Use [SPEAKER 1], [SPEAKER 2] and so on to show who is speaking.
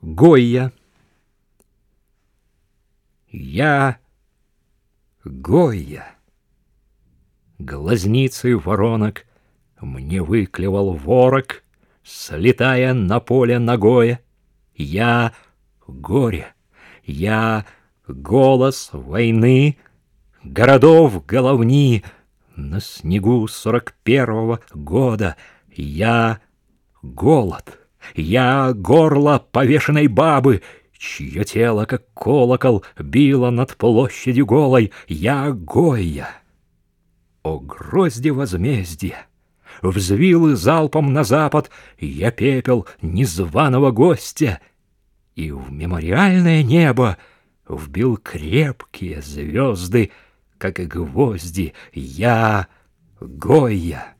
[SPEAKER 1] Гойя. Я Гойя. Глазницы воронок Мне выклевал ворог, Слетая на поле ногое. Я горе, я голос войны, Городов головни На снегу сорок первого года. Я голод, я горло повешенной бабы, Чье тело, как колокол, било над площадью голой. Я Гойя. О грозди возмездия! Взвил залпом на запад я пепел незваного гостя, И в мемориальное небо вбил крепкие звезды, как и гвозди, я Гойя.